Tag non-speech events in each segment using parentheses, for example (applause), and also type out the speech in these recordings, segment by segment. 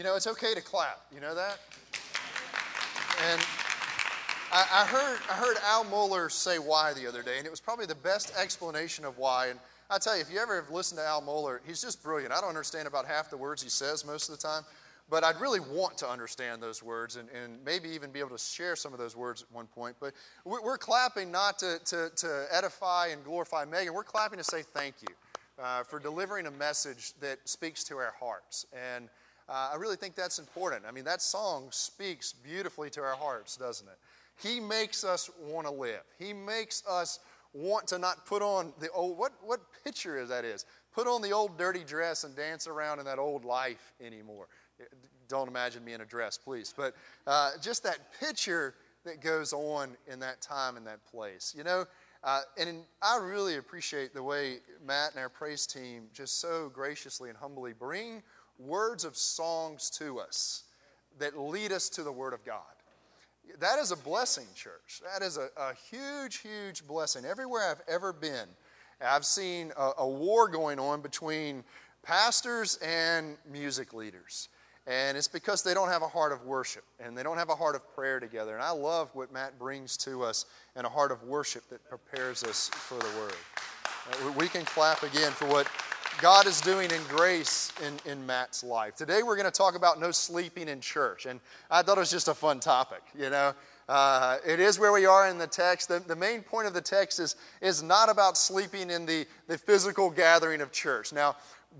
You know, it's okay to clap. You know that? And I, I, heard, I heard Al Mohler say why the other day, and it was probably the best explanation of why. And I tell you, if you ever have listened to Al Mohler, he's just brilliant. I don't understand about half the words he says most of the time, but I'd really want to understand those words and, and maybe even be able to share some of those words at one point. But we're, clapping not to, to, to, edify and glorify Megan, we're clapping to say thank you uh, for delivering a message that speaks to our hearts. And uh, I really think that's important. I mean, that song speaks beautifully to our hearts, doesn't it? He makes us want to live. He makes us want to not put on the old, what, what picture is that is? Put on the old dirty dress and dance around in that old life anymore. Don't imagine me in a dress, please. But uh, just that picture that goes on in that time and that place. You know, uh, and in, I really appreciate the way Matt and our praise team just so graciously and humbly bring words of songs to us that lead us to the Word of God. That is a blessing, church. That is a, a huge, huge blessing. Everywhere I've ever been, I've seen a, a war going on between pastors and music leaders. And it's because they don't have a heart of worship and they don't have a heart of prayer together. And I love what Matt brings to us and a heart of worship that prepares us for the Word. Uh, we can clap again for what God is doing in grace in, in Matt's life. Today we're going to talk about no sleeping in church. And I thought it was just a fun topic, you know. Uh, it is where we are in the text. The, the main point of the text is, is not about sleeping in the, the physical gathering of church. Now,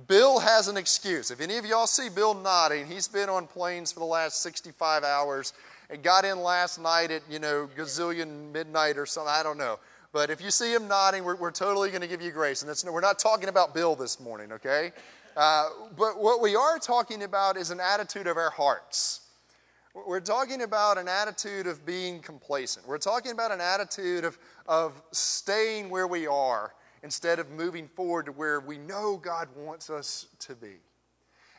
Bill has an excuse. If any of y'all see Bill nodding, he's been on planes for the last 65 hours and got in last night at, you know, gazillion midnight or something. I don't know. But if you see him nodding, we're, we're totally going to give you grace. And we're not talking about Bill this morning, okay? Uh, but what we are talking about is an attitude of our hearts. We're talking about an attitude of being complacent. We're talking about an attitude of, of staying where we are instead of moving forward to where we know God wants us to be.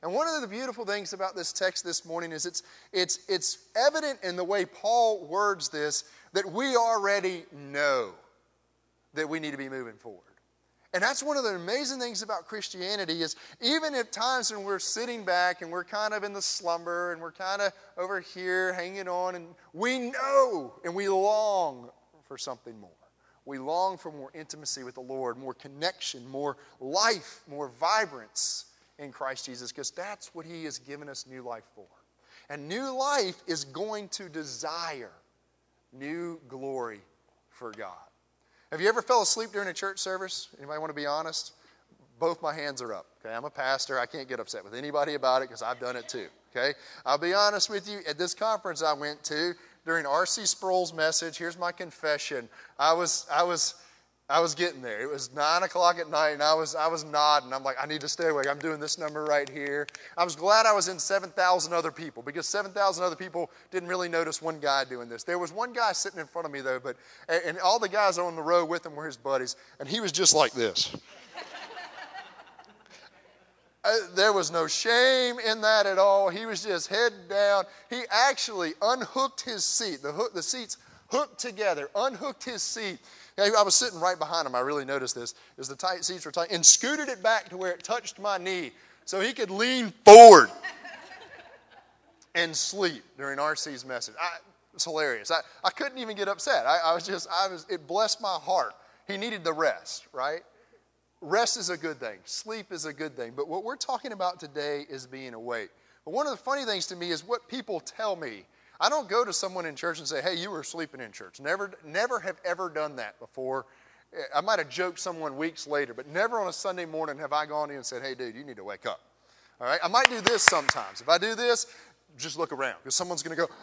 And one of the beautiful things about this text this morning is it's, it's, it's evident in the way Paul words this that we already know that we need to be moving forward. And that's one of the amazing things about Christianity is even at times when we're sitting back and we're kind of in the slumber and we're kind of over here hanging on and we know and we long for something more. We long for more intimacy with the Lord, more connection, more life, more vibrance in Christ Jesus because that's what he has given us new life for. And new life is going to desire new glory for God. Have you ever fell asleep during a church service? Anybody want to be honest? Both my hands are up. Okay, I'm a pastor. I can't get upset with anybody about it because I've done it too. Okay, I'll be honest with you. At this conference I went to during R.C. Sproul's message, here's my confession. I was I was I was getting there. It was nine o'clock at night, and I was I was nodding. I'm like, I need to stay awake. I'm doing this number right here. I was glad I was in seven thousand other people because seven thousand other people didn't really notice one guy doing this. There was one guy sitting in front of me though, but and all the guys on the row with him were his buddies, and he was just like this. (laughs) Uh, there was no shame in that at all. He was just head down. He actually unhooked his seat. The, hook, the seats hooked together, unhooked his seat I was sitting right behind him. I really noticed this. As the tight seats were tight, and scooted it back to where it touched my knee so he could lean forward (laughs) and sleep during RC's message. I, it's hilarious. I, I couldn't even get upset. I, I was just, I was, it blessed my heart. He needed the rest, right? Rest is a good thing. Sleep is a good thing. But what we're talking about today is being awake. But one of the funny things to me is what people tell me I don't go to someone in church and say, hey, you were sleeping in church. Never, never have ever done that before. Eh, I might have joked someone weeks later, but never on a Sunday morning have I gone in and said, hey, dude, you need to wake up. All right? I might do this sometimes. If I do this, just look around because someone's going to go,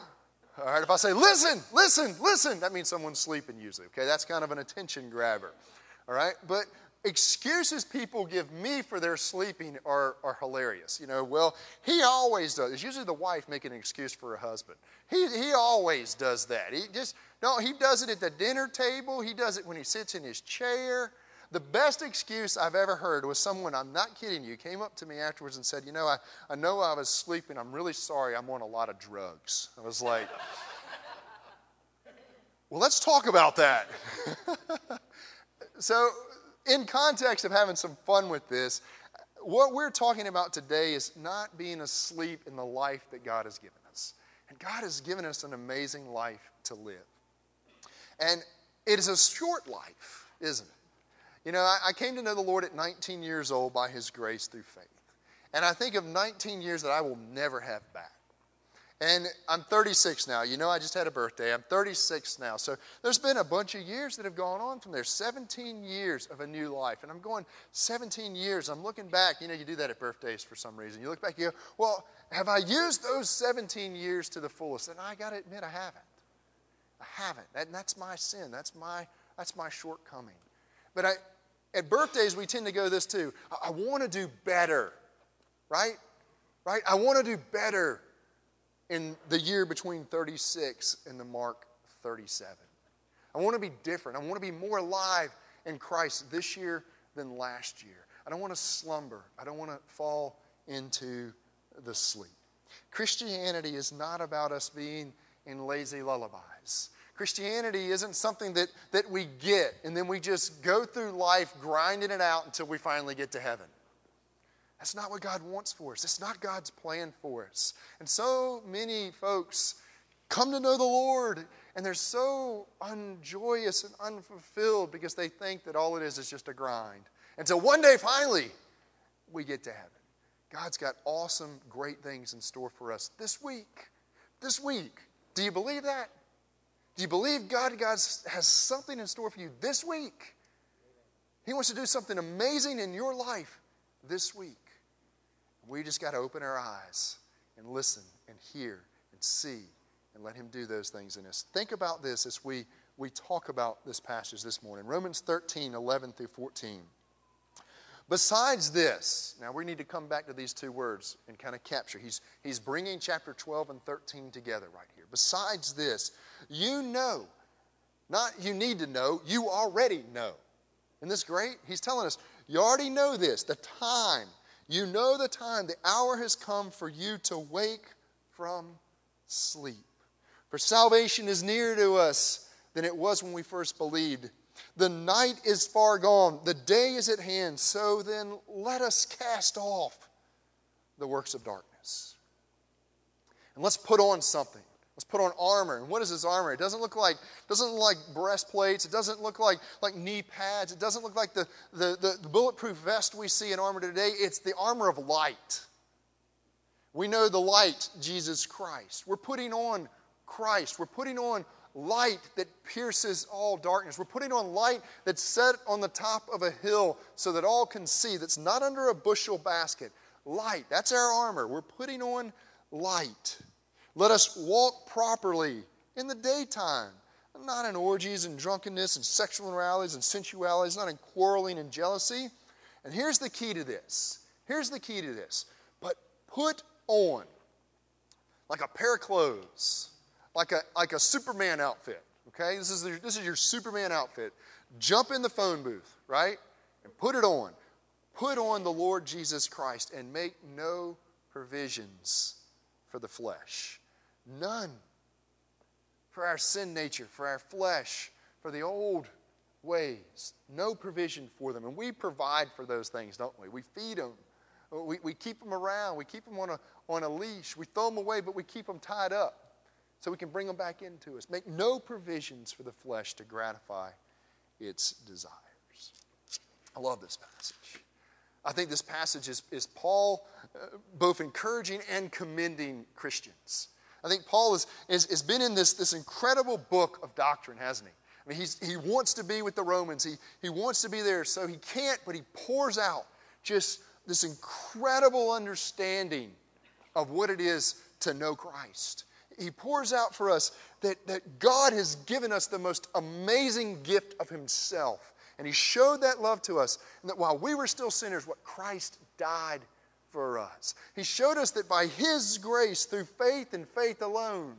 all right? If I say, listen, listen, listen, that means someone's sleeping usually. Okay? That's kind of an attention grabber. All right? But excuses people give me for their sleeping are, are hilarious. You know, well, he always does. It's usually the wife making an excuse for her husband. He, he always does that. He just, no, he does it at the dinner table. He does it when he sits in his chair. The best excuse I've ever heard was someone, I'm not kidding you, came up to me afterwards and said, You know, I, I know I was sleeping. I'm really sorry. I'm on a lot of drugs. I was like, (laughs) Well, let's talk about that. (laughs) so, in context of having some fun with this, what we're talking about today is not being asleep in the life that God has given us. And God has given us an amazing life to live. And it is a short life, isn't it? You know, I, came to know the Lord at 19 years old by His grace through faith. And I think of 19 years that I will never have back. And I'm 36 now. You know, I just had a birthday. I'm 36 now. So there's been a bunch of years that have gone on from there 17 years of a new life. And I'm going 17 years. I'm looking back. You know, you do that at birthdays for some reason. You look back, you go, well, have I used those 17 years to the fullest? And I got to admit, I haven't. I haven't. And that's my sin. That's my, that's my shortcoming. But I, at birthdays, we tend to go this too. I, I want to do better, right? Right? I want to do better in the year between 36 and the mark 37. I want to be different. I want to be more alive in Christ this year than last year. I don't want to slumber. I don't want to fall into the sleep. Christianity is not about us being in lazy lullabies. Christianity isn't something that, that we get and then we just go through life grinding it out until we finally get to heaven. That's not what God wants for us. It's not God's plan for us. And so many folks come to know the Lord and they're so unjoyous and unfulfilled because they think that all it is is just a grind. Until one day, finally, we get to heaven. God's got awesome, great things in store for us this week. This week. Do you believe that? Do you believe God, God has something in store for you this week? He wants to do something amazing in your life this week. We just got to open our eyes and listen and hear and see and let Him do those things in us. Think about this as we, we talk about this passage this morning Romans 13, 11 through 14. Besides this, now we need to come back to these two words and kind of capture. He's, he's bringing chapter 12 and 13 together right here. Besides this, you know, not you need to know, you already know. Isn't this great? He's telling us, you already know this. The time you know the time, the hour has come for you to wake from sleep. For salvation is nearer to us than it was when we first believed. The night is far gone, the day is at hand. So then let us cast off the works of darkness. And let's put on something Let's put on armor. And what is this armor? It doesn't look like, doesn't look like breastplates. It doesn't look like, like knee pads. It doesn't look like the, the, the, the bulletproof vest we see in armor today. It's the armor of light. We know the light, Jesus Christ. We're putting on Christ. We're putting on light that pierces all darkness. We're putting on light that's set on the top of a hill so that all can see, that's not under a bushel basket. Light, that's our armor. We're putting on light. Let us walk properly in the daytime, not in orgies and drunkenness and sexual immoralities and sensualities, not in quarreling and jealousy. And here's the key to this. Here's the key to this. But put on like a pair of clothes, like a, like a Superman outfit. Okay? This is, the, this is your Superman outfit. Jump in the phone booth, right? And put it on. Put on the Lord Jesus Christ and make no provisions for the flesh. None. For our sin nature, for our flesh, for the old ways. No provision for them. And we provide for those things, don't we? We feed them. We, we keep them around. We keep them on a, on a leash. We throw them away, but we keep them tied up so we can bring them back into us. Make no provisions for the flesh to gratify its desires. I love this passage. I think this passage is, is Paul uh, both encouraging and commending Christians. I think Paul has is been in this, this incredible book of doctrine, hasn't he? I mean, he's, he wants to be with the Romans. He, he wants to be there, so he can't, but he pours out just this incredible understanding of what it is to know Christ. He pours out for us that, that God has given us the most amazing gift of Himself. And He showed that love to us, and that while we were still sinners, what Christ died for us. He showed us that by His grace, through faith and faith alone,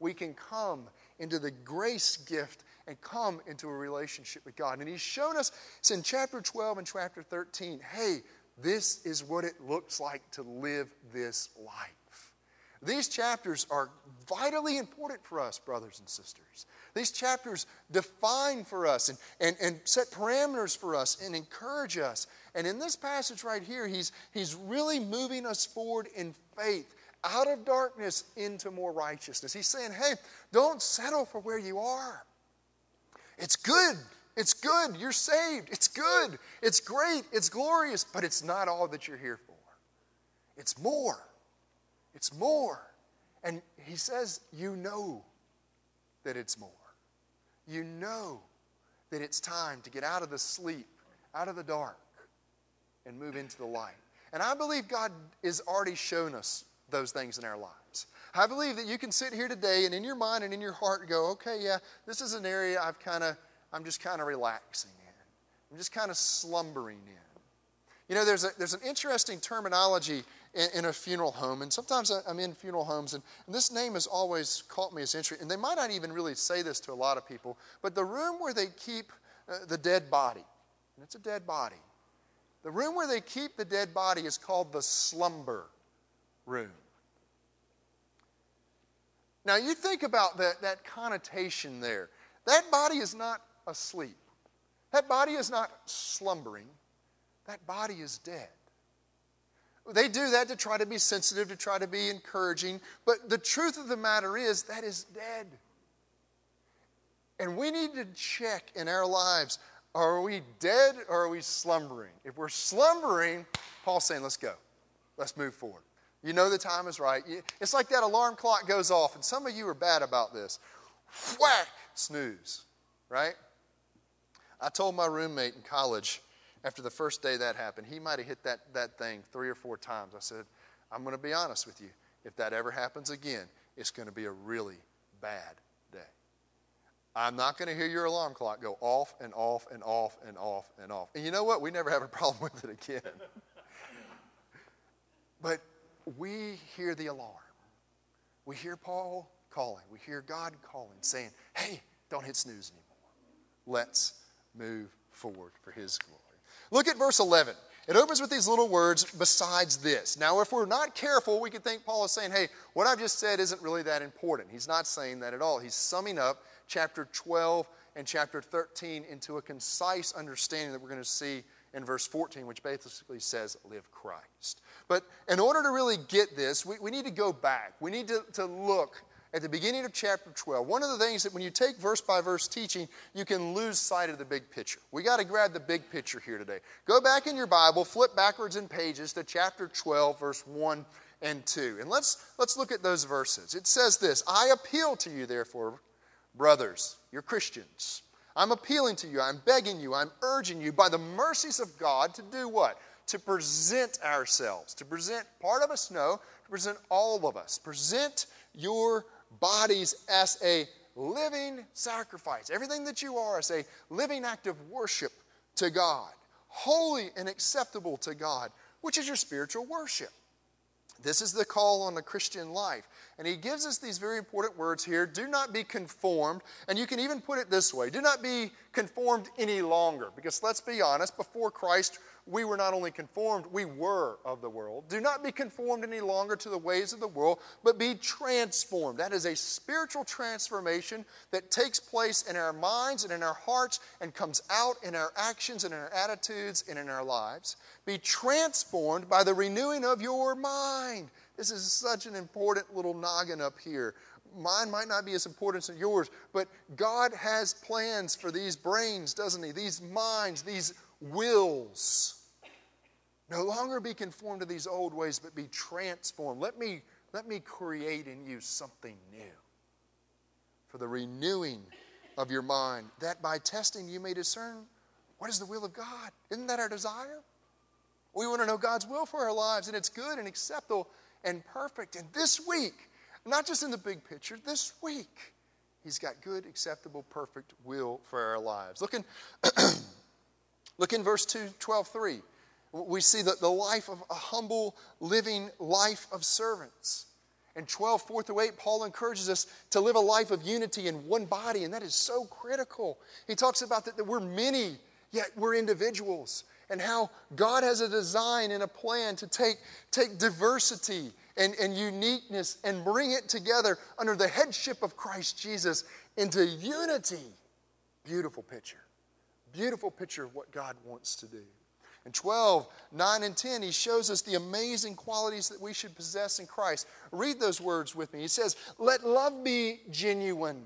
we can come into the grace gift and come into a relationship with God. And He's shown us, it's in chapter 12 and chapter 13, hey, this is what it looks like to live this life. These chapters are vitally important for us, brothers and sisters. These chapters define for us and, and, and set parameters for us and encourage us. And in this passage right here, he's, he's really moving us forward in faith out of darkness into more righteousness. He's saying, hey, don't settle for where you are. It's good. It's good. You're saved. It's good. It's great. It's glorious, but it's not all that you're here for. It's more. It's more. And he says, You know that it's more. You know that it's time to get out of the sleep, out of the dark, and move into the light. And I believe God has already shown us those things in our lives. I believe that you can sit here today and in your mind and in your heart go, okay, yeah, this is an area I've kind of, I'm just kind of relaxing in. I'm just kind of slumbering in. You know, there's, a, there's an interesting terminology in, in a funeral home, and sometimes I'm in funeral homes, and, and this name has always caught me as interesting. And they might not even really say this to a lot of people, but the room where they keep uh, the dead body, and it's a dead body, the room where they keep the dead body is called the slumber room. Now, you think about that, that connotation there. That body is not asleep, that body is not slumbering, that body is dead. They do that to try to be sensitive, to try to be encouraging, but the truth of the matter is that is dead. And we need to check in our lives are we dead or are we slumbering? If we're slumbering, Paul's saying, let's go. Let's move forward. You know the time is right. It's like that alarm clock goes off, and some of you are bad about this. Whack, snooze, right? I told my roommate in college after the first day that happened, he might have hit that, that thing three or four times. I said, I'm going to be honest with you. If that ever happens again, it's going to be a really bad day. I'm not going to hear your alarm clock go off and off and off and off and off. And you know what? We never have a (laughs) problem with it again. but we hear the alarm. We hear Paul calling. We hear God calling, saying, hey, don't hit snooze anymore. Let's move forward for His glory. Look at verse 11. It opens with these little words, besides this. Now, if we're not careful, we could think Paul is saying, hey, what I've just said isn't really that important. He's not saying that at all. He's summing up chapter 12 and chapter 13 into a concise understanding that we're going to see in verse 14, which basically says, live Christ. But in order to really get this, we, we need to go back. We need to, to look at the beginning of chapter 12. One of the things that when you take verse by verse teaching, you can lose sight of the big picture. We got to grab the big picture here today. Go back in your Bible, flip backwards in pages to chapter 12, verse 1 and 2. And let's, let's look at those verses. It says this I appeal to you, therefore, brothers, you're Christians. I'm appealing to you, I'm begging you, I'm urging you by the mercies of God to do what? To present ourselves, to present part of us, no, to present all of us. Present your bodies as a living sacrifice. Everything that you are as a living act of worship to God, holy and acceptable to God, which is your spiritual worship. This is the call on the Christian life. And he gives us these very important words here do not be conformed. And you can even put it this way do not be conformed any longer. Because let's be honest, before Christ, we were not only conformed, we were of the world. Do not be conformed any longer to the ways of the world, but be transformed. That is a spiritual transformation that takes place in our minds and in our hearts and comes out in our actions and in our attitudes and in our lives. Be transformed by the renewing of your mind. This is such an important little noggin up here. Mine might not be as important as yours, but God has plans for these brains, doesn't He? These minds, these wills. No longer be conformed to these old ways, but be transformed. Let me, let me create in you something new for the renewing of your mind, that by testing you may discern what is the will of God. Isn't that our desire? We want to know God's will for our lives, and it's good and acceptable and perfect. And this week, not just in the big picture, this week, He's got good, acceptable, perfect will for our lives. Look in, (clears throat) look in verse 2, 12, 3 we see that the life of a humble, living life of servants. In 12, 4 through 8, Paul encourages us to live a life of unity in one body, and that is so critical. He talks about that, that we're many, yet we're individuals, and how God has a design and a plan to take, take diversity and, and uniqueness and bring it together under the headship of Christ Jesus into unity. Beautiful picture. Beautiful picture of what God wants to do. In 12, 9, and 10, he shows us the amazing qualities that we should possess in Christ. Read those words with me. He says, Let love be genuine.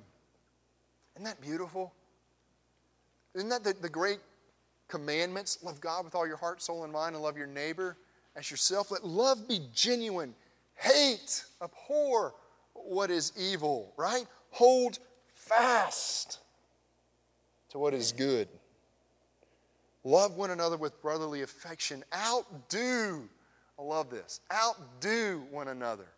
Isn't that beautiful? Isn't that the, the great commandments? Love God with all your heart, soul, and mind, and love your neighbor as yourself. Let love be genuine. Hate, abhor what is evil, right? Hold fast to what is good. Love one another with brotherly affection. Outdo, I love this, outdo one another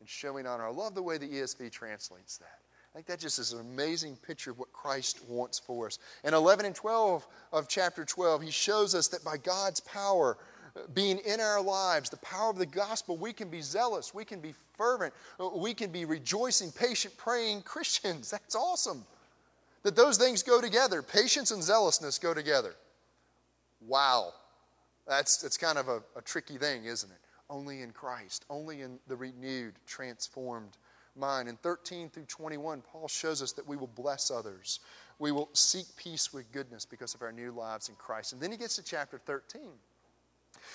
in showing honor. I love the way the ESV translates that. I think that just is an amazing picture of what Christ wants for us. In 11 and 12 of chapter 12, he shows us that by God's power uh, being in our lives, the power of the gospel, we can be zealous, we can be fervent, uh, we can be rejoicing, patient, praying (laughs) Christians. That's awesome. That those things go together. Patience and zealousness go together. Wow. That's, that's kind of a, a tricky thing, isn't it? Only in Christ, only in the renewed, transformed mind. In 13 through 21, Paul shows us that we will bless others. We will seek peace with goodness because of our new lives in Christ. And then he gets to chapter 13.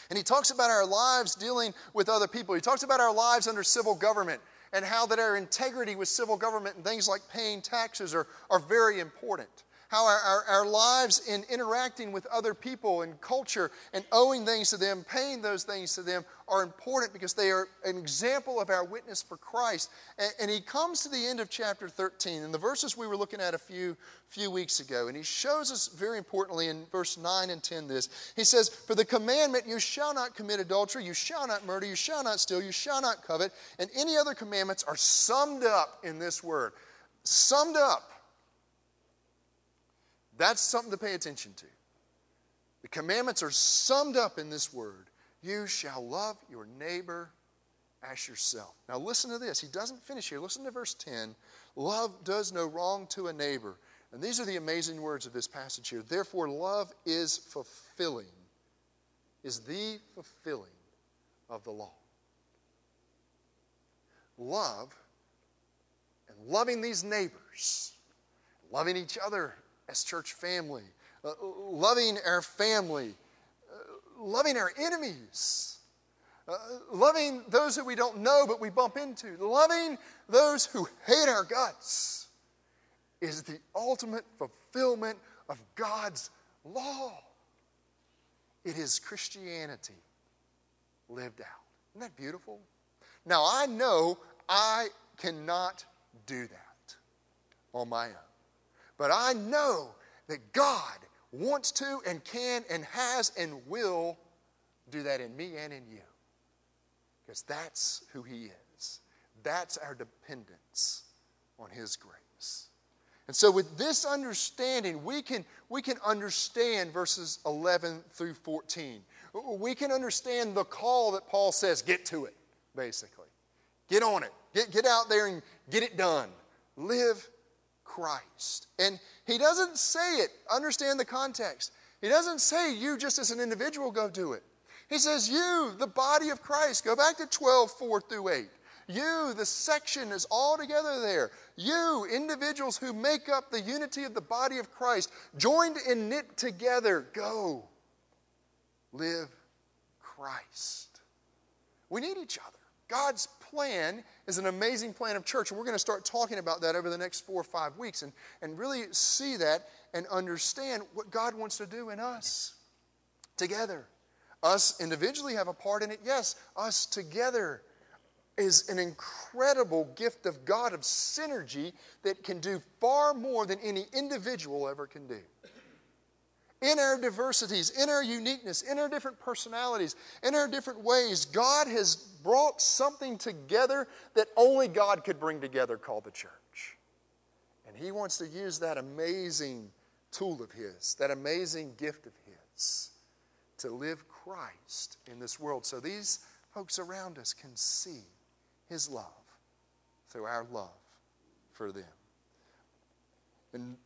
And he talks about our lives dealing with other people. He talks about our lives under civil government and how that our integrity with civil government and things like paying taxes are, are very important how our, our, our, lives in interacting with other people and culture and owing things to them, paying those things to them, are important because they are an example of our witness for Christ. And, and he comes to the end of chapter 13, and the verses we were looking at a few, few weeks ago, and he shows us very importantly in verse 9 and 10 this. He says, For the commandment, you shall not commit adultery, you shall not murder, you shall not steal, you shall not covet, and any other commandments are summed up in this word. Summed up that's something to pay attention to. The commandments are summed up in this word You shall love your neighbor as yourself. Now, listen to this. He doesn't finish here. Listen to verse 10. Love does no wrong to a neighbor. And these are the amazing words of this passage here. Therefore, love is fulfilling, is the fulfilling of the law. Love and loving these neighbors, loving each other as church family, uh, loving our family, uh, loving our enemies, uh, loving those that we don't know but we bump into, loving those who hate our guts is the ultimate fulfillment of God's law. It is Christianity lived out. Isn't that beautiful? Now, I know I cannot do that on my own. But I know that God wants to and can and has and will do that in me and in you. Because that's who He is. That's our dependence on His grace. And so, with this understanding, we can, we can understand verses 11 through 14. We can understand the call that Paul says get to it, basically. Get on it. Get, get out there and get it done. Live Christ. And he doesn't say it, understand the context. He doesn't say you just as an individual go do it. He says you, the body of Christ. Go back to 12, 4 through 8. You, the section is all together there. You, individuals who make up the unity of the body of Christ, joined and knit together, go live Christ. We need each other. God's plan is an amazing plan of church, and we're going to start talking about that over the next four or five weeks and, and really see that and understand what God wants to do in us together. Us individually have a part in it, yes. Us together is an incredible gift of God of synergy that can do far more than any individual ever can do in our diversities, in our uniqueness, in our different personalities, in our different ways, God has brought something together that only God could bring together called the church. And He wants to use that amazing tool of His, that amazing gift of His, to live Christ in this world so these folks around us can see His love through our love for them. And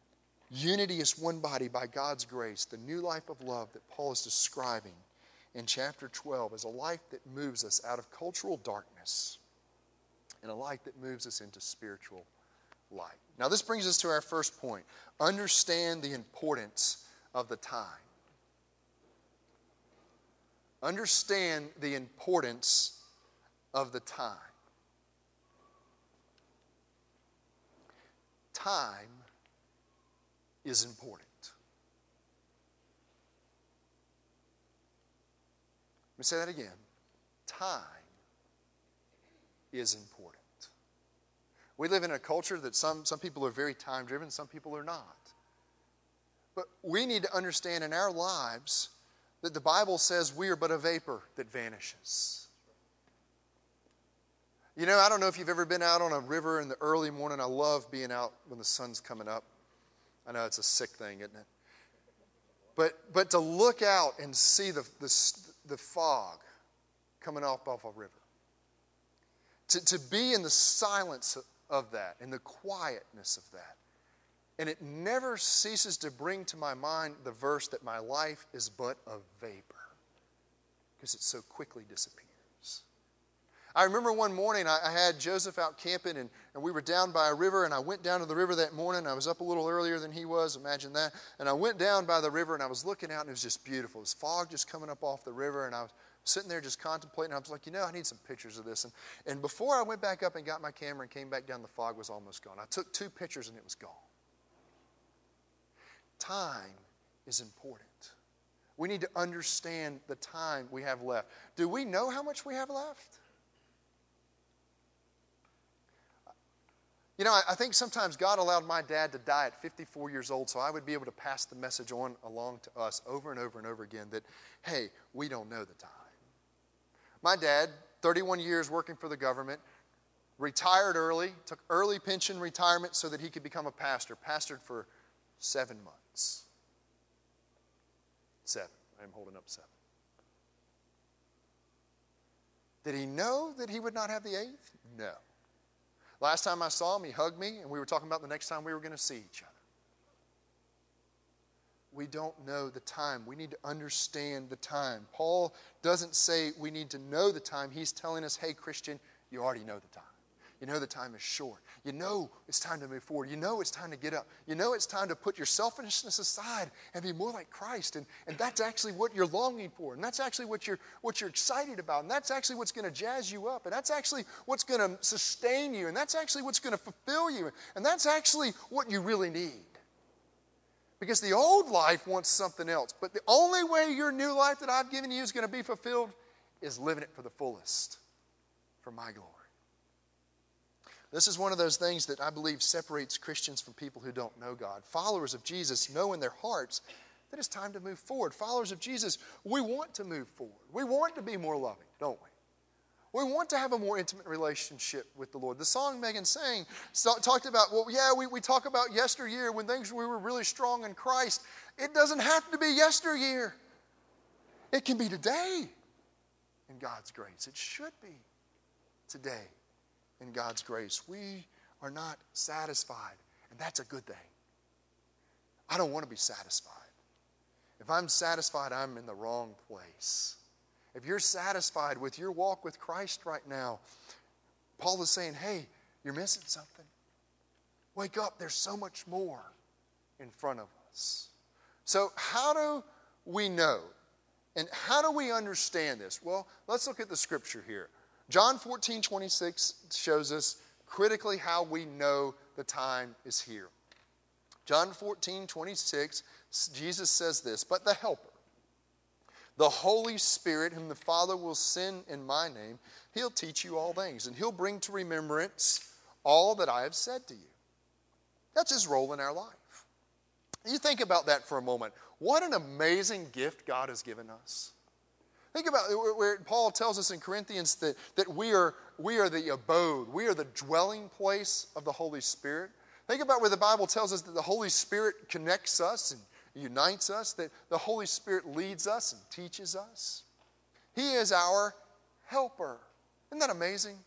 Unity is one body by God's grace, the new life of love that Paul is describing in chapter 12 is a life that moves us out of cultural darkness and a life that moves us into spiritual light. Now, this brings us to our first point understand the importance of the time. Understand the importance of the time. Time is important. Let me say that again. Time is important. We live in a culture that some, some people are very time driven, some people are not. But we need to understand in our lives that the Bible says we are but a vapor that vanishes. You know, I don't know if you've ever been out on a river in the early morning. I love being out when the sun's coming up. I know it's a sick thing, isn't it? But, but to look out and see the, the, the fog coming off a river, to, to be in the silence of that and the quietness of that. And it never ceases to bring to my mind the verse that my life is but a vapor because it so quickly disappears. I remember one morning I, I had Joseph out camping and, and we were down by a river and I went down to the river that morning. I was up a little earlier than he was, imagine that. And I went down by the river and I was looking out and it was just beautiful. It was fog just coming up off the river and I was sitting there just contemplating. I was like, you know, I need some pictures of this. And, and before I went back up and got my camera and came back down, the fog was almost gone. I took two pictures and it was gone. Time is important. We need to understand the time we have left. Do we know how much we have left? You know, I think sometimes God allowed my dad to die at 54 years old so I would be able to pass the message on along to us over and over and over again that, hey, we don't know the time. My dad, 31 years working for the government, retired early, took early pension retirement so that he could become a pastor. Pastored for seven months. Seven. I'm holding up seven. Did he know that he would not have the eighth? No. Last time I saw him, he hugged me, and we were talking about the next time we were going to see each other we don't know the time. We need to understand the time. Paul doesn't say we need to know the time. He's telling us, hey, Christian, you already know the time. You know the time is short. You know it's time to move forward. You know it's time to get up. You know it's time to put your selfishness aside and be more like Christ. And, and that's actually what you're longing for. And that's actually what you're, what you're excited about. And that's actually what's going to jazz you up. And that's actually what's going to sustain you. And that's actually what's going to fulfill you. And that's actually what you really need. Because the old life wants something else. But the only way your new life that I've given you is going to be fulfilled is living it for the fullest for my glory. This is one of those things that I believe separates Christians from people who don't know God. Followers of Jesus know in their hearts that it's time to move forward. Followers of Jesus, we want to move forward. We want to be more loving, don't we? We want to have a more intimate relationship with the Lord. The song Megan sang talked about, well, yeah, we, we talk about yesteryear when things we were really strong in Christ. It doesn't have to be yesteryear, it can be today in God's grace. It should be today in God's grace. We are not satisfied, and that's a good thing. I don't want to be satisfied. If I'm satisfied, I'm in the wrong place. If you're satisfied with your walk with Christ right now, Paul is saying, hey, you're missing something. Wake up, there's so much more in front of us. So, how do we know? And how do we understand this? Well, let's look at the scripture here. John 14, 26 shows us critically how we know the time is here. John 14, 26, Jesus says this, but the Helper, the Holy Spirit, whom the Father will send in my name, he'll teach you all things, and he'll bring to remembrance all that I have said to you. That's his role in our life. You think about that for a moment. What an amazing gift God has given us. Think about where Paul tells us in Corinthians that, that we, are, we are the abode, we are the dwelling place of the Holy Spirit. Think about where the Bible tells us that the Holy Spirit connects us and unites us, that the Holy Spirit leads us and teaches us. He is our helper. Isn't that amazing?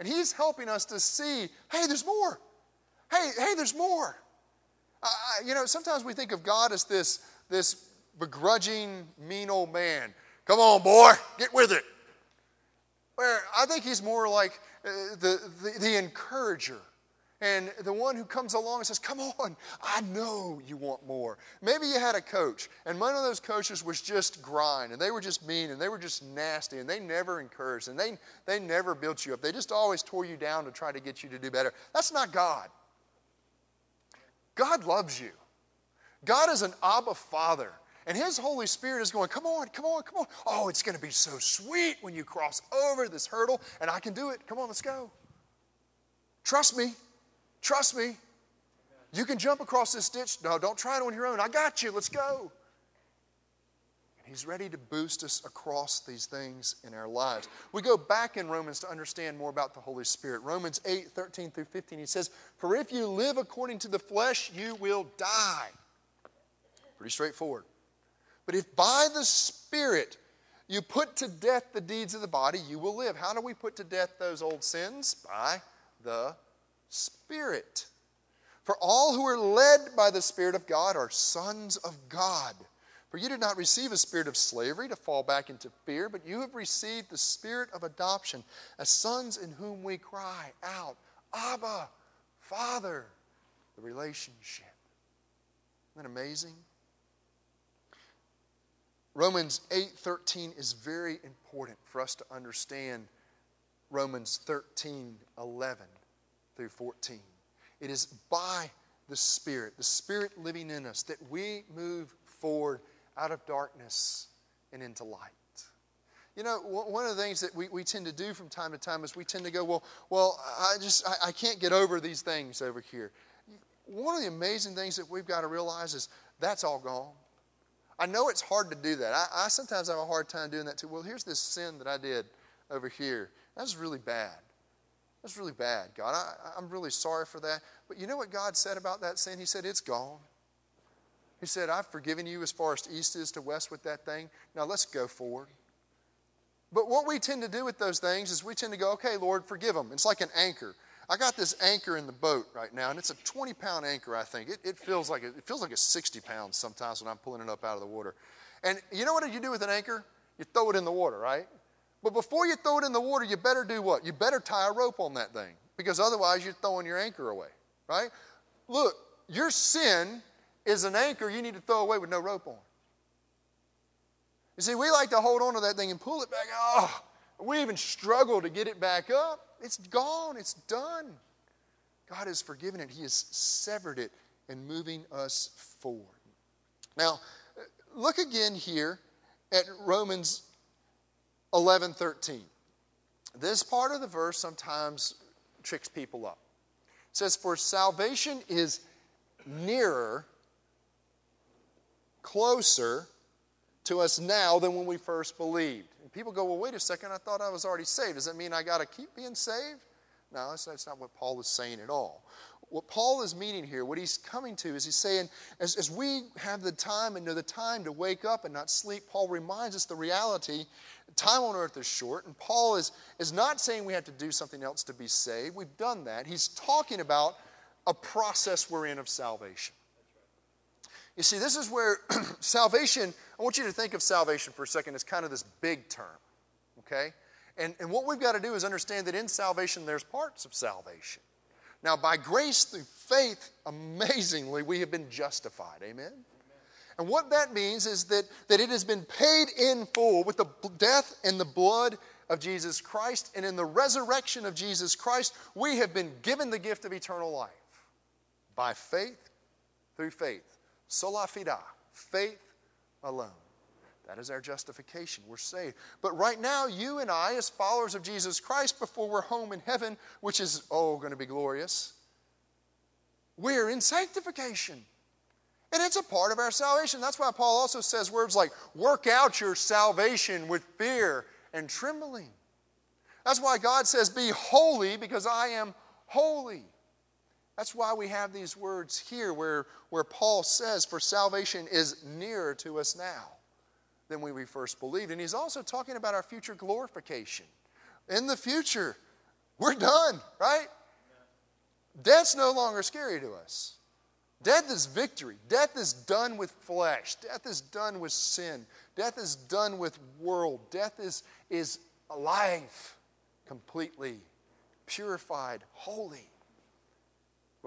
And He's helping us to see hey, there's more. Hey, hey, there's more. Uh, you know, sometimes we think of God as this, this begrudging, mean old man Come on, boy, get with it. Where I think he's more like uh, the, the, the encourager and the one who comes along and says, Come on, I know you want more. Maybe you had a coach, and one of those coaches was just grind, and they were just mean, and they were just nasty, and they never encouraged, and they, they never built you up. They just always tore you down to try to get you to do better. That's not God. God loves you. God is an Abba Father. And His Holy Spirit is going, come on, come on, come on. Oh, it's going to be so sweet when you cross over this hurdle, and I can do it. Come on, let's go. Trust me. Trust me. You can jump across this ditch. No, don't try it on your own. I got you. Let's go. And He's ready to boost us across these things in our lives. We go back in Romans to understand more about the Holy Spirit. Romans 8, 13 through 15, he says, For if you live according to the flesh, you will die. Pretty straightforward. But if by the Spirit you put to death the deeds of the body, you will live. How do we put to death those old sins? By the Spirit. For all who are led by the Spirit of God are sons of God. For you did not receive a spirit of slavery to fall back into fear, but you have received the spirit of adoption as sons in whom we cry out, Abba, Father. The relationship. Isn't that amazing? Romans 8:13 is very important for us to understand Romans 13:11 through 14. It is by the Spirit, the Spirit living in us, that we move forward out of darkness and into light. You know, one of the things that we, we tend to do from time to time is we tend to go, well, well, I just I, I can't get over these things over here. One of the amazing things that we've got to realize is that's all gone. I know it's hard to do that. I, I sometimes have a hard time doing that too. Well, here's this sin that I did over here. That's really bad. That's really bad, God. I, I'm really sorry for that. But you know what God said about that sin? He said, It's gone. He said, I've forgiven you as far as east is to west with that thing. Now let's go forward. But what we tend to do with those things is we tend to go, okay, Lord, forgive them. It's like an anchor. I got this anchor in the boat right now, and it's a 20 pound anchor, I think. It, it, feels like a, it feels like a 60 pounds sometimes when I'm pulling it up out of the water. And you know what you do with an anchor? You throw it in the water, right? But before you throw it in the water, you better do what? You better tie a rope on that thing because otherwise you're throwing your anchor away, right? Look, your sin is an anchor you need to throw away with no rope on. You see, we like to hold on to that thing and pull it back. Oh, we even struggle to get it back up. It's gone, it's done. God has forgiven it, He has severed it and moving us forward. Now, look again here at Romans 11 13. This part of the verse sometimes tricks people up. It says, For salvation is nearer, closer to us now than when we first believed. And people go, Well, wait a second, I thought I was already saved. Does that mean I got to keep being saved? No, that's, that's not what Paul is saying at all what Paul is meaning here, what he's coming to, is he's saying, as, as we have the time and know the time to wake up and not sleep, Paul reminds us the reality time on earth is short. And Paul is, is not saying we have to do something else to be saved. We've done that. He's talking about a process we're in of salvation. You see, this is where (clears throat) salvation, I want you to think of salvation for a second as kind of this big term, okay? And, and what we've got to do is understand that in salvation, there's parts of salvation. Now, by grace through faith, amazingly, we have been justified. Amen? And what that means is that, that it has been paid in full with the death and the blood of Jesus Christ. And in the resurrection of Jesus Christ, we have been given the gift of eternal life by faith through faith. Sola fide, faith alone. That is our justification. We're saved. But right now, you and I, as followers of Jesus Christ, before we're home in heaven, which is, oh, going to be glorious, we're in sanctification. And it's a part of our salvation. That's why Paul also says words like, work out your salvation with fear and trembling. That's why God says, be holy because I am holy. That's why we have these words here where, where Paul says, for salvation is nearer to us now than when we first believed. And he's also talking about our future glorification. In the future, we're done, right? Death's no longer scary to us. Death is victory. Death is done with flesh. Death is done with sin. Death is done with world. Death is, is alive, completely purified, holy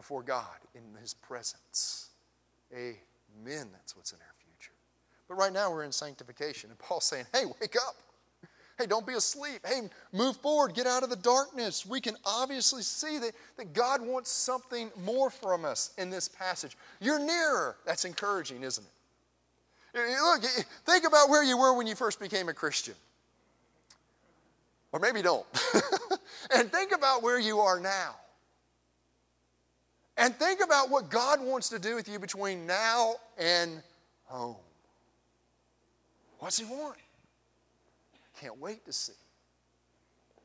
before God in His presence. Amen. That's what's in our future. But right now we're in sanctification. And Paul's saying, hey, wake up. Hey, don't be asleep. Hey, move forward. Get out of the darkness. We can obviously see that, that God wants something more from us in this passage. You're nearer. That's encouraging, isn't it? Look, think about where you were when you first became a Christian. Or maybe don't. (laughs) and think about where you are now. And think about what God wants to do with you between now and home. What's He want? Can't wait to see.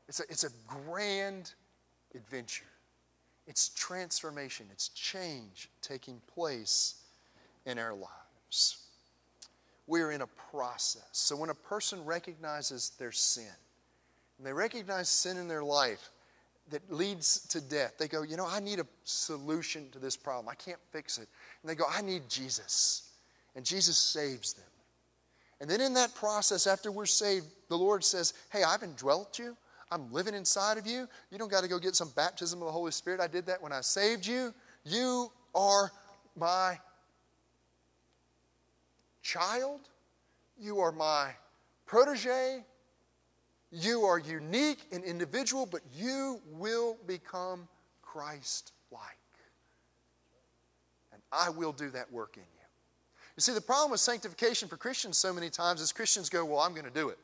It's a, it's a grand adventure. It's transformation, it's change taking place in our lives. We're in a process. So when a person recognizes their sin, and they recognize sin in their life that leads to death. They go, you know, I need a solution to this problem. I can't fix it. And they go, I need Jesus. And Jesus saves them. And then in that process, after we're saved, the Lord says, Hey, I've indwelt you. I'm living inside of you. You don't got to go get some baptism of the Holy Spirit. I did that when I saved you. You are my child. You are my protege. You are unique and individual, but you will become Christ like. And I will do that work in you. You see, the problem with sanctification for Christians so many times is Christians go, Well, I'm going to do it.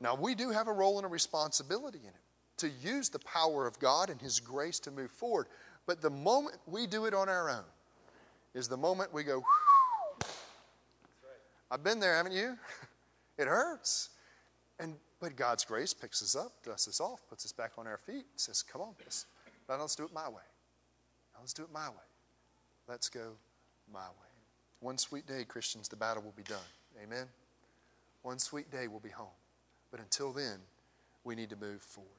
Now, we do have a role and a responsibility in it to use the power of God and His grace to move forward. But the moment we do it on our own is the moment we go, I've been there, haven't you? (laughs) It hurts. And but God's grace picks us up, dusts us off, puts us back on our feet, says, Come on, let's, now let's do it my way. Now let's do it my way. Let's go my way. One sweet day, Christians, the battle will be done. Amen. One sweet day we'll be home. But until then, we need to move forward.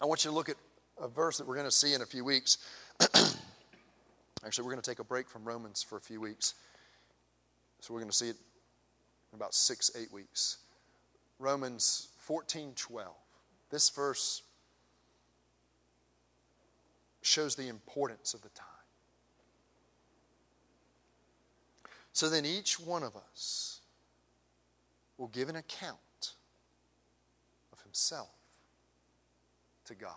I want you to look at a verse that we're going to see in a few weeks. (clears throat) Actually, we're going to take a break from Romans for a few weeks. So we're going to see it in about six, eight weeks. Romans 14 12. This verse shows the importance of the time. So then each one of us will give an account of himself to God.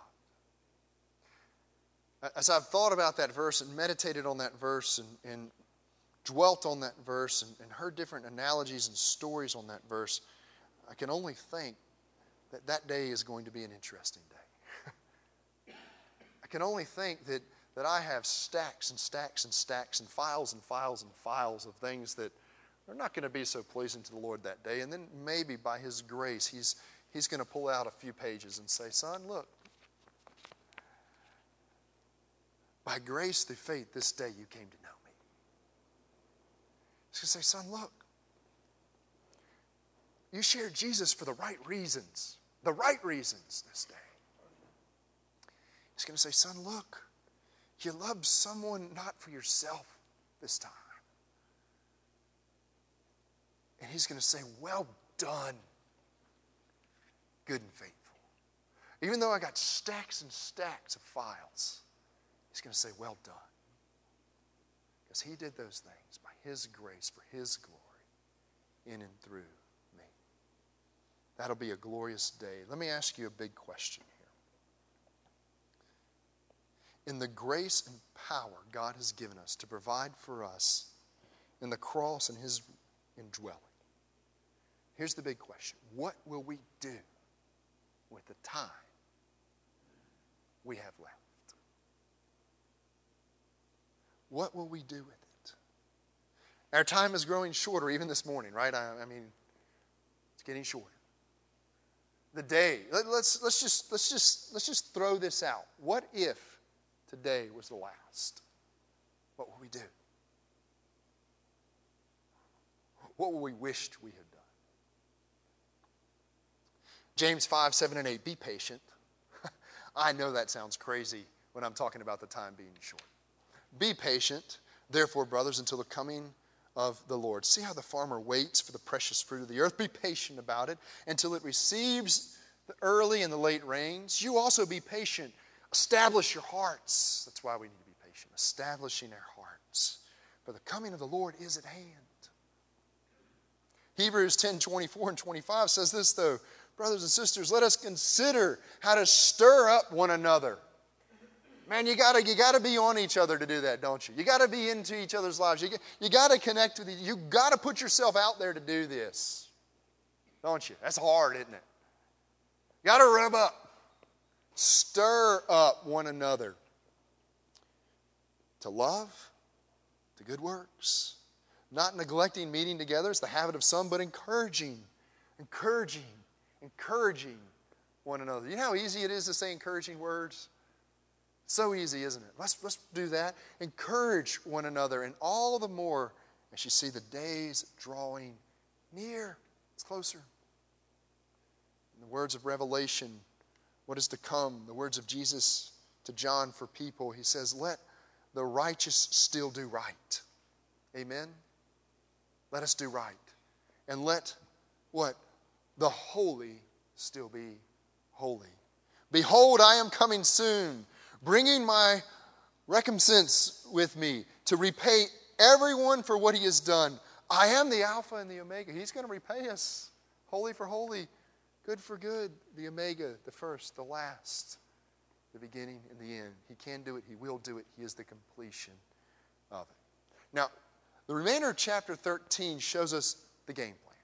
As I've thought about that verse and meditated on that verse and, and dwelt on that verse and, and heard different analogies and stories on that verse, I can only think that that day is going to be an interesting day. (laughs) I can only think that, that I have stacks and stacks and stacks and files and files and files of things that are not going to be so pleasing to the Lord that day. And then maybe by His grace, He's, he's going to pull out a few pages and say, Son, look, by grace through faith, this day you came to know me. He's going to say, Son, look, you shared Jesus for the right reasons, the right reasons this day. He's going to say, Son, look, you love someone not for yourself this time. And he's going to say, Well done, good and faithful. Even though I got stacks and stacks of files, he's going to say, Well done. Because he did those things by his grace for his glory in and through That'll be a glorious day. Let me ask you a big question here. In the grace and power God has given us to provide for us in the cross and His indwelling, here's the big question What will we do with the time we have left? What will we do with it? Our time is growing shorter, even this morning, right? I, I mean, it's getting shorter the day. Let, us let's, just, let's, just, let's just throw this out. What if today was the last? What would we do? What would we wished we had done? James 5, 7, and 8. Be patient. (laughs) I know that sounds crazy when I'm talking about the time being short. Be patient, therefore, brothers, until the coming of the Lord. See how the farmer waits for the precious fruit of the earth. Be patient about it until it receives the early and the late rains. You also be patient. Establish your hearts. That's why we need to be patient, establishing our hearts. For the coming of the Lord is at hand. Hebrews 10 24 and 25 says this, though Brothers and sisters, let us consider how to stir up one another Man, you gotta you gotta be on each other to do that, don't you? You gotta be into each other's lives. You, you gotta connect with. You gotta put yourself out there to do this, don't you? That's hard, isn't it? You gotta rub up, stir up one another to love, to good works, not neglecting meeting together. It's the habit of some, but encouraging, encouraging, encouraging one another. You know how easy it is to say encouraging words. So easy, isn't it? Let's, let's do that. Encourage one another, and all the more as you see the days drawing near. It's closer. In the words of Revelation, what is to come, the words of Jesus to John for people, he says, Let the righteous still do right. Amen? Let us do right. And let what? The holy still be holy. Behold, I am coming soon bringing my recompense with me to repay everyone for what he has done. I am the Alpha and the Omega. He's going to repay us holy for holy, good for good, the Omega, the first, the last, the beginning and the end. He can do it, He will do it. He is the completion of it. Now, the remainder of chapter 13 shows us the game plan,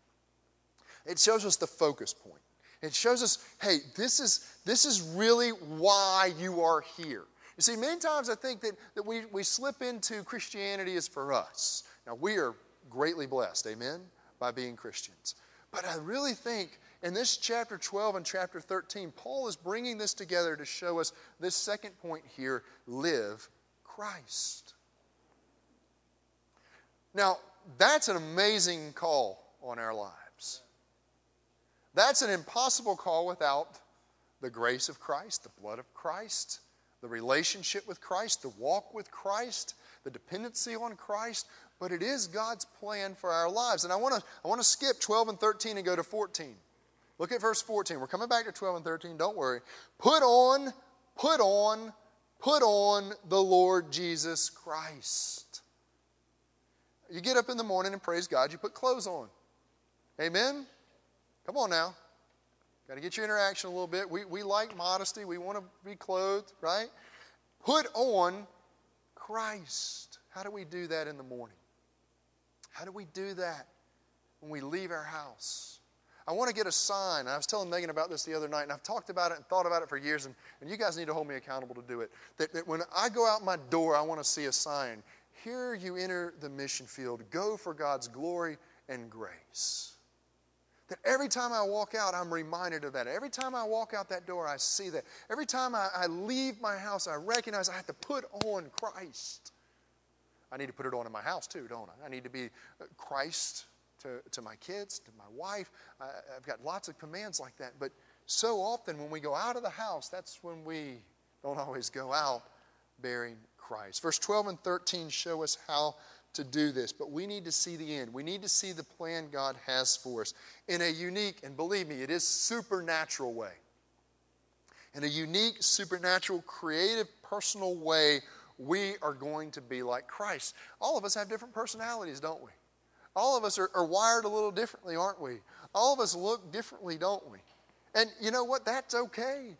it shows us the focus point. It shows us, hey, this is, this is really why you are here. You see, many times I think that, that we, we slip into Christianity is for us. Now, we are greatly blessed, amen, by being Christians. But I really think in this chapter 12 and chapter 13, Paul is bringing this together to show us this second point here live Christ. Now, that's an amazing call on our lives. That's an impossible call without the grace of Christ, the blood of Christ, the relationship with Christ, the walk with Christ, the dependency on Christ. But it is God's plan for our lives. And I want to I want to skip 12 and 13 and go to 14. Look at verse 14. We're coming back to 12 and 13. Don't worry. Put on, put on, put on the Lord Jesus Christ. You get up in the morning and praise God, you put clothes on. Amen? Come on now. Got to get your interaction a little bit. We, we like modesty. We want to be clothed, right? Put on Christ. How do we do that in the morning? How do we do that when we leave our house? I want to get a sign. I was telling Megan about this the other night, and I've talked about it and thought about it for years, and, and you guys need to hold me accountable to do it. That, that when I go out my door, I want to see a sign. Here you enter the mission field. Go for God's glory and grace. That every time I walk out, I'm reminded of that. Every time I walk out that door, I see that. Every time I, I leave my house, I recognize I have to put on Christ. I need to put it on in my house too, don't I? I need to be uh, Christ to, to my kids, to my wife. I, I've got lots of commands like that. But so often when we go out of the house, that's when we don't always go out bearing Christ. Verse 12 and 13 show us how to do this, but we need to see the end. We need to see the plan God has for us in a unique, and believe me, it is supernatural way. In a unique, supernatural, creative, personal way, we are going to be like Christ. All of us have different personalities, don't we? All of us are, are wired a little differently, aren't we? All of us look differently, don't we? And you know what? That's okay.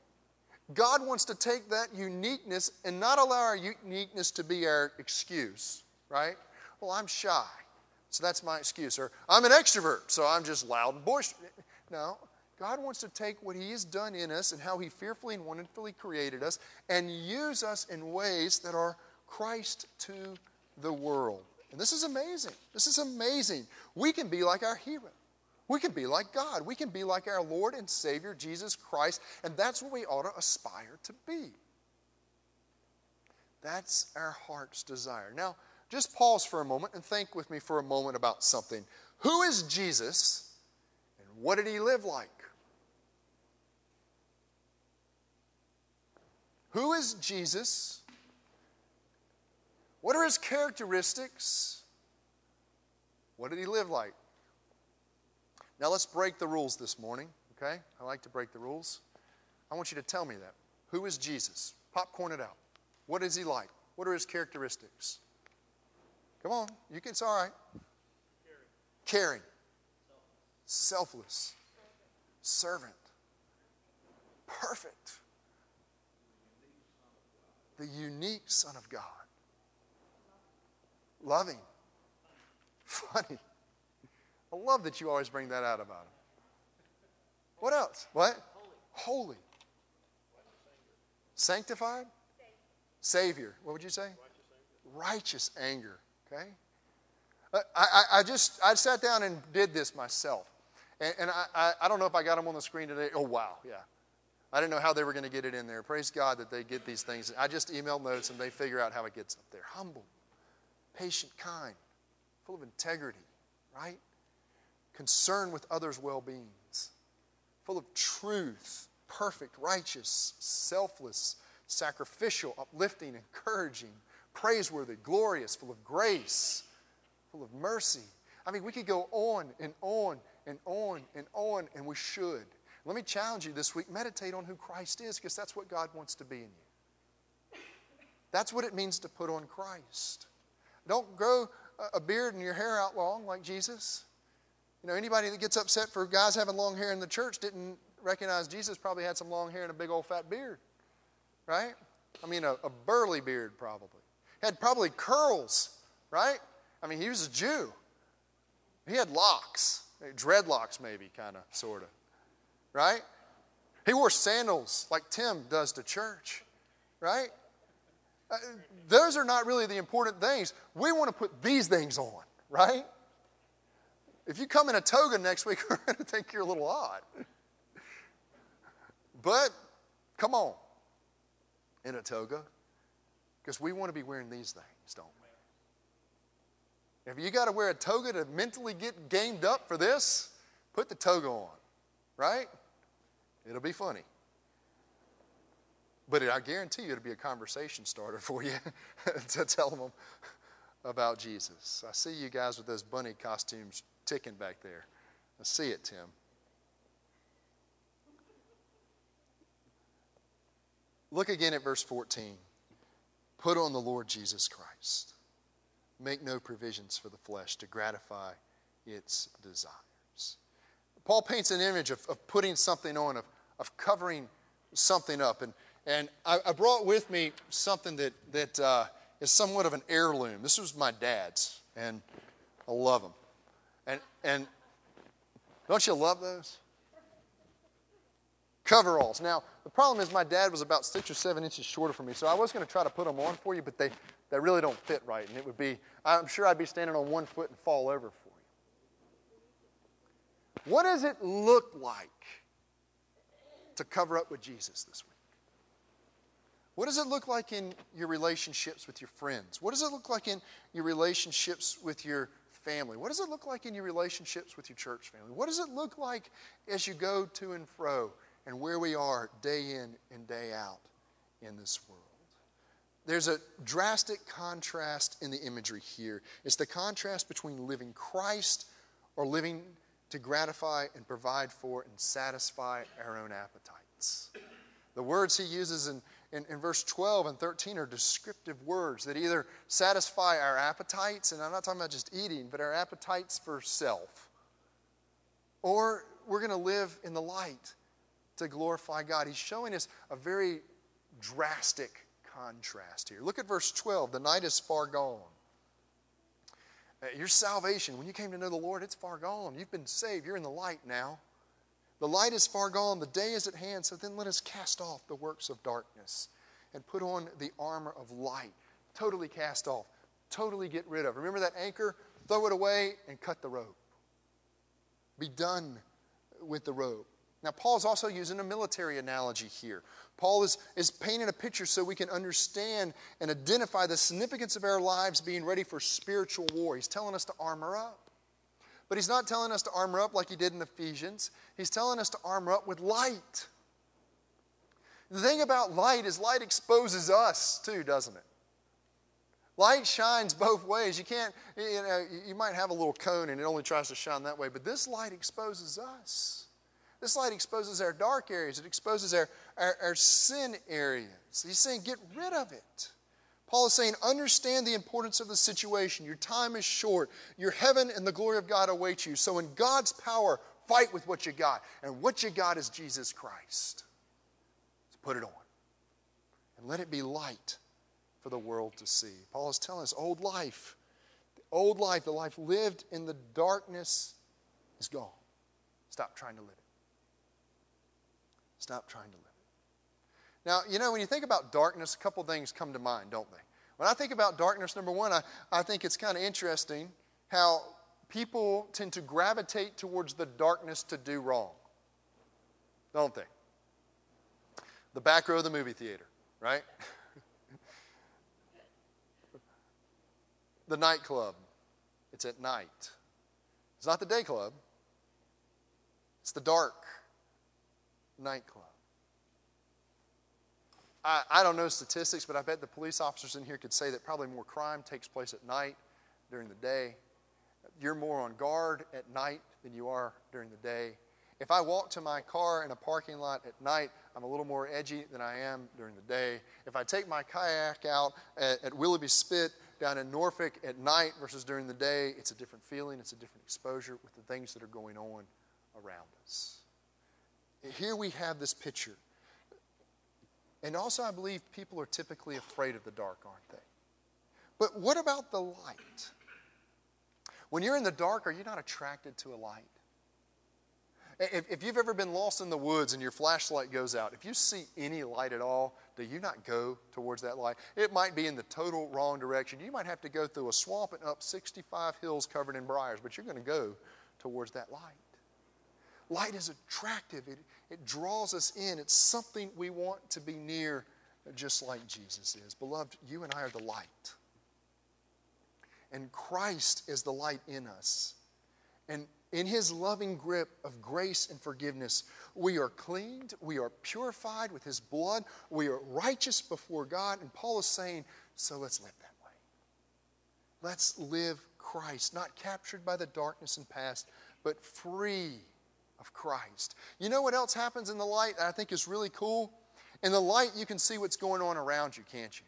God wants to take that uniqueness and not allow our uniqueness to be our excuse, right? Well, I'm shy, so that's my excuse. Or I'm an extrovert, so I'm just loud and boisterous. No, God wants to take what He has done in us and how He fearfully and wonderfully created us and use us in ways that are Christ to the world. And this is amazing. This is amazing. We can be like our hero. We can be like God. We can be like our Lord and Savior, Jesus Christ. And that's what we ought to aspire to be. That's our heart's desire. Now, just pause for a moment and think with me for a moment about something. Who is Jesus and what did he live like? Who is Jesus? What are his characteristics? What did he live like? Now let's break the rules this morning, okay? I like to break the rules. I want you to tell me that. Who is Jesus? Popcorn it out. What is he like? What are his characteristics? Come on, you can, it's all right. Caring. Caring. Selfless. Servant. Perfect. The unique Son of God. Loving. Funny. I love that you always bring that out about him. What else? What? Holy. Holy. Sanctified? Savior. What would you say? Righteous anger. Okay? Uh, I, I, I, just I sat down and did this myself. And, and I, I, I don't know if I got them on the screen today. Oh, wow. Yeah. I didn't know how they were going to get it in there. Praise God that they get these things. I just email notes and they figure out how it gets up there. Humble, patient, kind, full of integrity, right? Concerned with others' well beings, full of truth, perfect, righteous, selfless, sacrificial, uplifting, encouraging, praiseworthy, glorious, full of grace, full of mercy. I mean, we could go on and on and on and on, and we should. Let me challenge you this week meditate on who Christ is because that's what God wants to be in you. That's what it means to put on Christ. Don't grow a beard and your hair out long like Jesus. You know, anybody that gets upset for guys having long hair in the church didn't recognize Jesus probably had some long hair and a big old fat beard. Right? I mean, a, a burly beard probably. Had probably curls, right? I mean, he was a Jew. He had locks, dreadlocks, maybe, kind of, sort of right? He wore sandals like Tim does to church, right? Uh, those are not really the important things. We want to put these things on, right? If you come in a toga next week, (laughs) we're going to think you're a little odd. But come on, in a toga, because we want to be wearing these things, don't we? If you got to wear a toga to mentally get gamed up for this, put the toga on, right? It'll be funny. But I guarantee you it'll be a conversation starter (laughs) for you to tell them about Jesus. I see you guys with those bunny costumes ticking back there. I see it, Tim. Look again at verse 14. Put on the Lord Jesus Christ. Make no provisions for the flesh to gratify its desires. Paul paints an image of, of putting something on, of, of covering something up. And, and I, I brought with me something that, that uh, is somewhat of an heirloom. This was my dad's, and I love them. And, and don't you love those? Coveralls. Now, the problem is my dad was about six or seven inches shorter from me, so I was going to try to put them on for you, but they, they really don't fit right. And it would be, I'm sure I'd be standing on one foot and fall over for you. What does it look like to cover up with Jesus this week? What does it look like in your relationships with your friends? What does it look like in your relationships with your family? What does it look like in your relationships with your church family? What does it look like as you go to and fro and where we are day in and day out in this world? There's a drastic contrast in the imagery here. It's the contrast between living Christ or living to gratify and provide for and satisfy our own appetites. The words he uses in, in, in, verse 12 and 13 are descriptive words that either satisfy our appetites, and I'm not talking about just eating, but our appetites for self, or we're going to live in the light to glorify God. He's showing us a very drastic contrast here. Look at verse 12. The night is far gone. Uh, your salvation, when you came to know the Lord, it's far gone. You've been saved. You're in the light now. The light is far gone. The day is at hand. So then let us cast off the works of darkness and put on the armor of light. Totally cast off. Totally get rid of. Remember that anchor? Throw it away and cut the rope. Be done with the rope. Now, Paul's also using a military analogy here. Paul is, is painting a picture so we can understand and identify the significance of our lives being ready for spiritual war. He's telling us to armor up. But he's not telling us to armor up like he did in Ephesians. He's telling us to armor up with light. The thing about light is light exposes us too, doesn't it? Light shines both ways. You can't, you know, you might have a little cone and it only tries to shine that way, but this light exposes us. This light exposes our dark areas, it exposes our, our, our sin areas. He's saying, get rid of it. Paul is saying, understand the importance of the situation. Your time is short. Your heaven and the glory of God await you. So, in God's power, fight with what you got. And what you got is Jesus Christ. So put it on. And let it be light for the world to see. Paul is telling us old life, the old life, the life lived in the darkness is gone. Stop trying to live it. Stop trying to live it. Now, you know, when you think about darkness, a couple things come to mind, don't they? When I think about darkness, number one, I, I think it's kind of interesting how people tend to gravitate towards the darkness to do wrong, don't they? The back row of the movie theater, right? (laughs) the nightclub. It's at night. It's not the day club, it's the dark nightclub. I, I don't know statistics, but I bet the police officers in here could say that probably more crime takes place at night during the day. You're more on guard at night than you are during the day. If I walk to my car in a parking lot at night, I'm a little more edgy than I am during the day. If I take my kayak out at, at Willoughby Spit down in Norfolk at night versus during the day, it's a different feeling, it's a different exposure with the things that are going on around us. Here we have this picture. And also, I believe people are typically afraid of the dark, aren't they? But what about the light? When you're in the dark, are you not attracted to a light? If, if, you've ever been lost in the woods and your flashlight goes out, if you see any light at all, do you not go towards that light? It might be in the total wrong direction. You might have to go through a swamp and up 65 hills covered in briars, but you're going to go towards that light. Light is attractive, it, it draws us in. It's something we want to be near, just like Jesus is. Beloved, you and I are the light. And Christ is the light in us. And in his loving grip of grace and forgiveness, we are cleaned, we are purified with his blood, we are righteous before God. And Paul is saying, so let's live that way. Let's live Christ, not captured by the darkness and past, but free of Christ. You know what else happens in the light I think is really cool? In the light, you can see what's going on around you, can't you?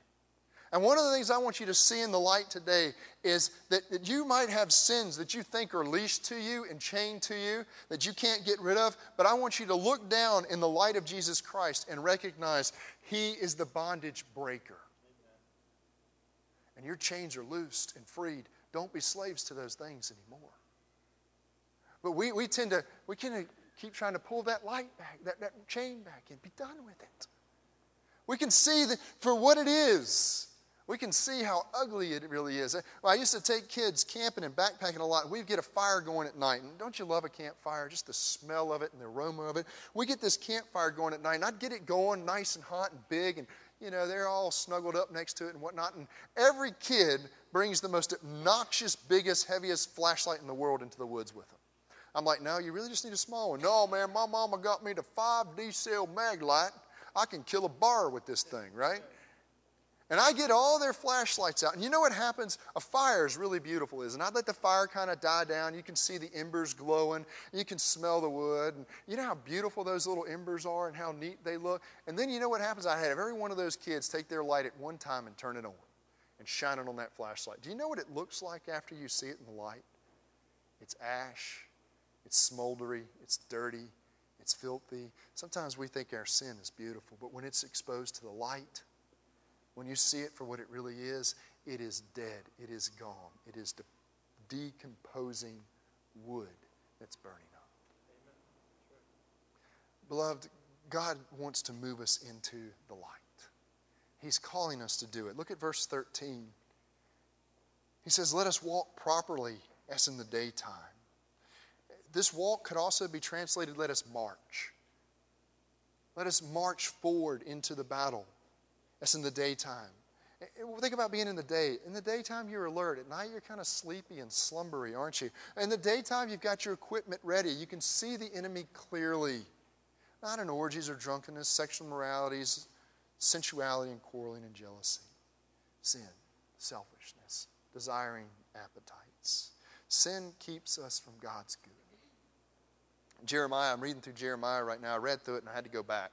And one of the things I want you to see in the light today is that, that you might have sins that you think are leashed to you and chained to you that you can't get rid of. But I want you to look down in the light of Jesus Christ and recognize He is the bondage breaker. And your chains are loosed and freed. Don't be slaves to those things anymore. But we, we tend to we can keep trying to pull that light back, that, that chain back, and be done with it. We can see that for what it is we can see how ugly it really is. Well, I used to take kids camping and backpacking a lot. We'd get a fire going at night. And don't you love a campfire? Just the smell of it and the aroma of it. We get this campfire going at night, and I'd get it going nice and hot and big, and you know, they're all snuggled up next to it and whatnot. And every kid brings the most obnoxious, biggest, heaviest flashlight in the world into the woods with them. I'm like, no, you really just need a small one. No, man, my mama got me the 5D cell Maglite. I can kill a bar with this thing, right? And I get all their flashlights out. And you know what happens? A fire is really beautiful, isn't it? I let the fire kind of die down. You can see the embers glowing. You can smell the wood. And you know how beautiful those little embers are and how neat they look? And then you know what happens? I had every one of those kids take their light at one time and turn it on and shine it on that flashlight. Do you know what it looks like after you see it in the light? It's ash. It's smoldery. It's dirty. It's filthy. Sometimes we think our sin is beautiful, but when it's exposed to the light, when you see it for what it really is, it is dead. It is gone. It is de- decomposing wood that's burning up. Beloved, God wants to move us into the light. He's calling us to do it. Look at verse 13. He says, Let us walk properly as in the daytime. This walk could also be translated, Let us march. Let us march forward into the battle that's in the daytime. Eh, eh, think about being in the day. In the daytime, you're alert. At night, you're kind of sleepy and slumbery, aren't you? In the daytime, you've got your equipment ready. You can see the enemy clearly. Not in orgies or drunkenness, sexual moralities, sensuality and quarreling and jealousy. Sin. selfishness, desiring appetites. Sin keeps us from God's good. Jeremiah, I'm reading through Jeremiah right now. I read through it and I had to go back.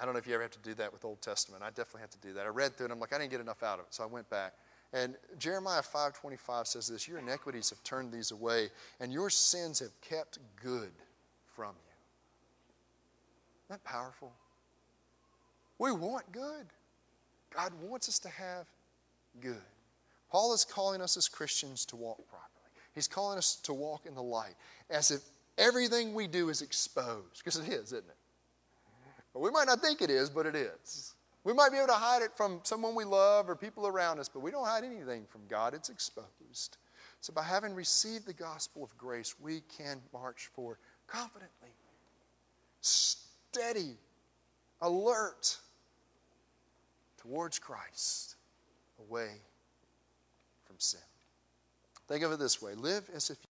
I don't know if you ever have to do that with Old Testament. I definitely have to do that. I read through it and I'm like, I didn't get enough out of it. So I went back. And Jeremiah 5:25 says this, your iniquities have turned these away and your sins have kept good from you. Isn't that powerful? We want good. God wants us to have good. Paul is calling us as Christians to walk properly. He's calling us to walk in the light as if everything we do is exposed, because it is, isn't it? We might not think it is, but it is. We might be able to hide it from someone we love or people around us, but we don't hide anything from God. It's exposed. So, by having received the gospel of grace, we can march forward confidently, steady, alert towards Christ, away from sin. Think of it this way live as if